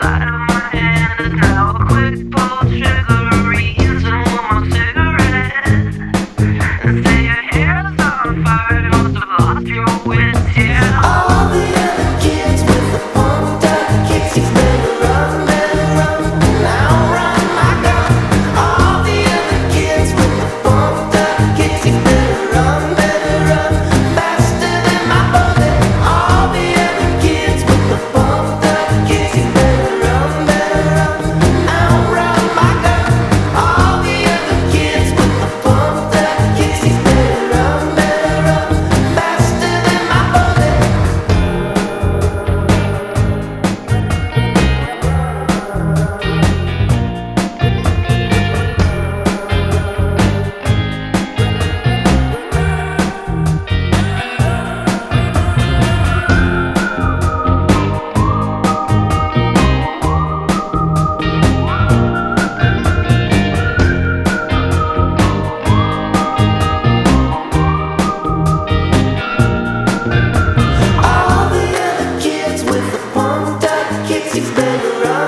fly. around.